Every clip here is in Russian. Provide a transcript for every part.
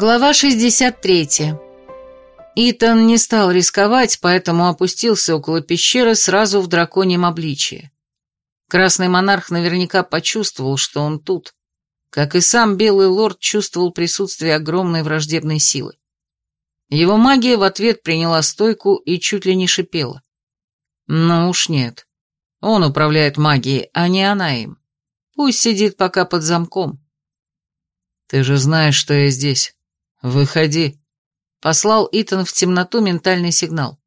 Глава 63. Итан не стал рисковать, поэтому опустился около пещеры сразу в драконьем обличье. Красный монарх наверняка почувствовал, что он тут, как и сам Белый Лорд чувствовал присутствие огромной враждебной силы. Его магия в ответ приняла стойку и чуть ли не шипела. Ну уж нет. Он управляет магией, а не она им. Пусть сидит пока под замком. «Ты же знаешь, что я здесь. Выходи», — послал Итан в темноту ментальный сигнал.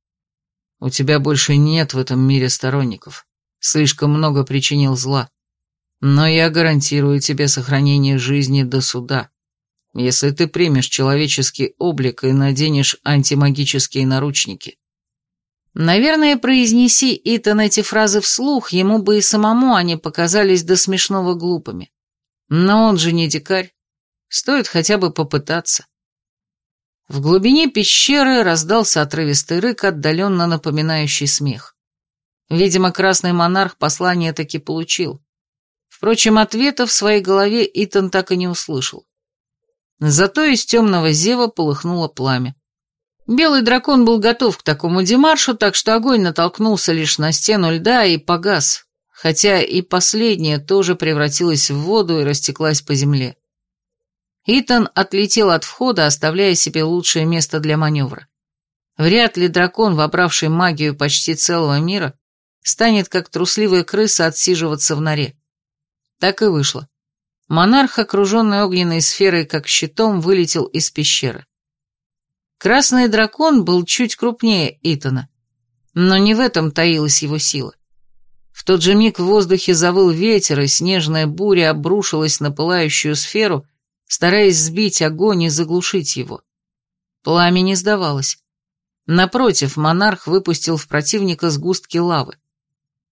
«У тебя больше нет в этом мире сторонников. Слишком много причинил зла. Но я гарантирую тебе сохранение жизни до суда, если ты примешь человеческий облик и наденешь антимагические наручники». Наверное, произнеси Итан эти фразы вслух, ему бы и самому они показались до смешного глупыми. Но он же не дикарь. Стоит хотя бы попытаться. В глубине пещеры раздался отрывистый рык, отдаленно напоминающий смех. Видимо, красный монарх послание таки получил. Впрочем, ответа в своей голове Итан так и не услышал. Зато из темного зева полыхнуло пламя. Белый дракон был готов к такому демаршу, так что огонь натолкнулся лишь на стену льда и погас, хотя и последняя тоже превратилась в воду и растеклась по земле. Итан отлетел от входа, оставляя себе лучшее место для маневра. Вряд ли дракон, вобравший магию почти целого мира, станет как трусливая крыса отсиживаться в норе. Так и вышло. Монарх, окруженный огненной сферой как щитом, вылетел из пещеры. Красный дракон был чуть крупнее Итана, но не в этом таилась его сила. В тот же миг в воздухе завыл ветер, и снежная буря обрушилась на пылающую сферу, стараясь сбить огонь и заглушить его. Пламя не сдавалось. Напротив, монарх выпустил в противника сгустки лавы.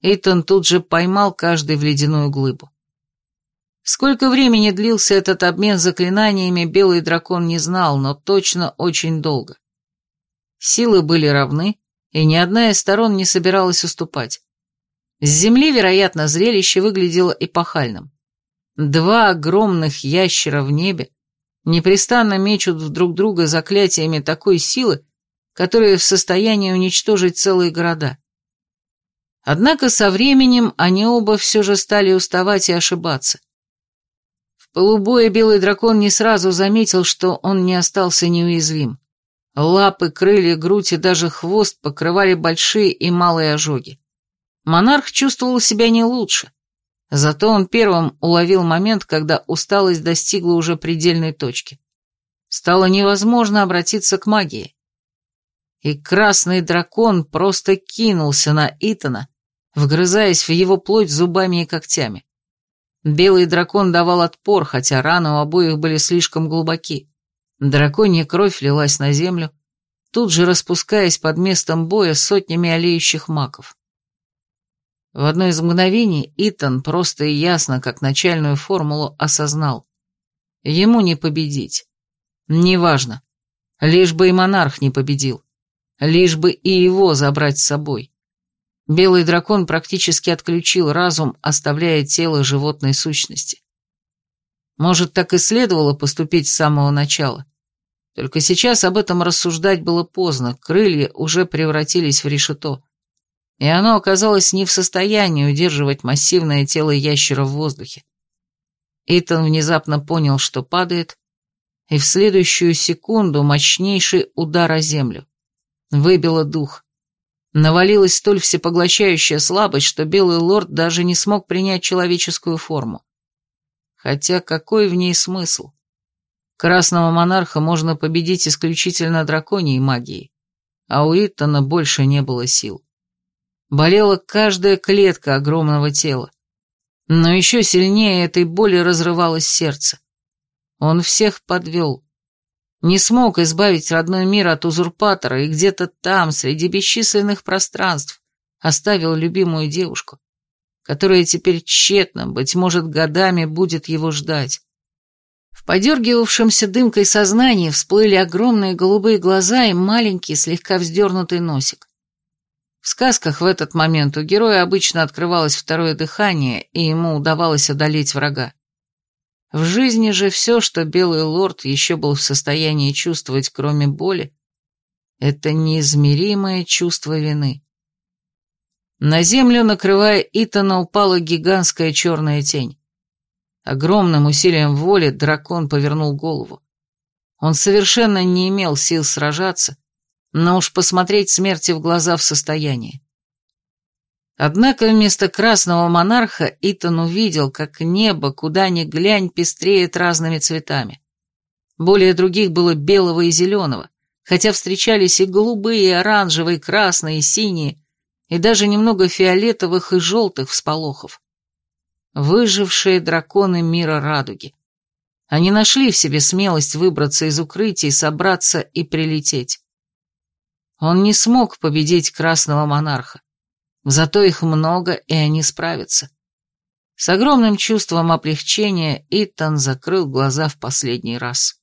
Эйтон тут же поймал каждый в ледяную глыбу. Сколько времени длился этот обмен заклинаниями, белый дракон не знал, но точно очень долго. Силы были равны, и ни одна из сторон не собиралась уступать. С земли, вероятно, зрелище выглядело эпохальным. Два огромных ящера в небе непрестанно мечут в друг друга заклятиями такой силы, которые в состоянии уничтожить целые города. Однако со временем они оба все же стали уставать и ошибаться. В полубое белый дракон не сразу заметил, что он не остался неуязвим. Лапы, крылья, грудь и даже хвост покрывали большие и малые ожоги. Монарх чувствовал себя не лучше. Зато он первым уловил момент, когда усталость достигла уже предельной точки. Стало невозможно обратиться к магии. И красный дракон просто кинулся на Итана, вгрызаясь в его плоть зубами и когтями. Белый дракон давал отпор, хотя раны у обоих были слишком глубоки. Драконья кровь лилась на землю, тут же распускаясь под местом боя сотнями олеющих маков. В одно из мгновений Итан просто и ясно, как начальную формулу, осознал. Ему не победить. Неважно. Лишь бы и монарх не победил. Лишь бы и его забрать с собой. Белый дракон практически отключил разум, оставляя тело животной сущности. Может, так и следовало поступить с самого начала. Только сейчас об этом рассуждать было поздно, крылья уже превратились в решето и оно оказалось не в состоянии удерживать массивное тело ящера в воздухе. Итан внезапно понял, что падает, и в следующую секунду мощнейший удар о землю. Выбило дух. Навалилась столь всепоглощающая слабость, что Белый Лорд даже не смог принять человеческую форму. Хотя какой в ней смысл? Красного монарха можно победить исключительно драконьей магией, а у Итана больше не было сил. Болела каждая клетка огромного тела. Но еще сильнее этой боли разрывалось сердце. Он всех подвел. Не смог избавить родной мир от узурпатора и где-то там, среди бесчисленных пространств, оставил любимую девушку, которая теперь тщетно, быть может, годами будет его ждать. В подергивавшемся дымкой сознании всплыли огромные голубые глаза и маленький, слегка вздернутый носик. В сказках в этот момент у героя обычно открывалось второе дыхание, и ему удавалось одолеть врага. В жизни же все, что Белый Лорд еще был в состоянии чувствовать, кроме боли, это неизмеримое чувство вины. На землю, накрывая Итана, упала гигантская черная тень. Огромным усилием воли дракон повернул голову. Он совершенно не имел сил сражаться, но уж посмотреть смерти в глаза в состоянии. Однако вместо красного монарха Итан увидел, как небо, куда ни глянь, пестреет разными цветами. Более других было белого и зеленого, хотя встречались и голубые, и оранжевые, и красные, и синие, и даже немного фиолетовых и желтых всполохов. Выжившие драконы мира радуги. Они нашли в себе смелость выбраться из укрытий, собраться и прилететь. Он не смог победить красного монарха. Зато их много, и они справятся. С огромным чувством облегчения Итан закрыл глаза в последний раз.